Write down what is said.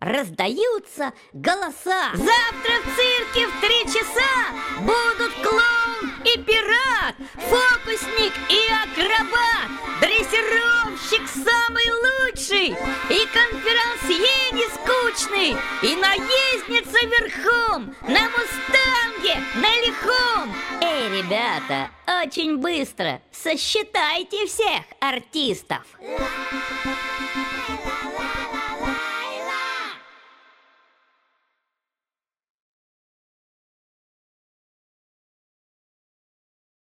раздаются голоса. Завтра в цирке в три часа будут клоун и пират, фокусник и акробат, дрессировщик самый лучший и конферансье не скучный, и наездница верхом на мустанге, на лихом. Эй, ребята, очень быстро сосчитайте всех артистов.